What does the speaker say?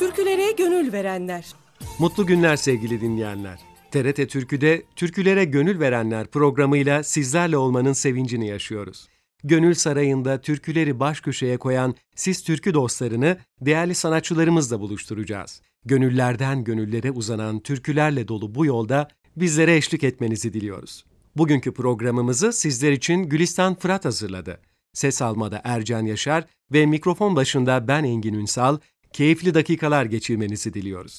Türkülere gönül verenler. Mutlu günler sevgili dinleyenler. TRT Türkü'de Türkülere Gönül Verenler programıyla sizlerle olmanın sevincini yaşıyoruz. Gönül Sarayı'nda türküleri baş köşeye koyan siz türkü dostlarını değerli sanatçılarımızla buluşturacağız. Gönüllerden gönüllere uzanan türkülerle dolu bu yolda bizlere eşlik etmenizi diliyoruz. Bugünkü programımızı sizler için Gülistan Fırat hazırladı. Ses almada Ercan Yaşar ve mikrofon başında ben Engin Ünsal, keyifli dakikalar geçirmenizi diliyoruz.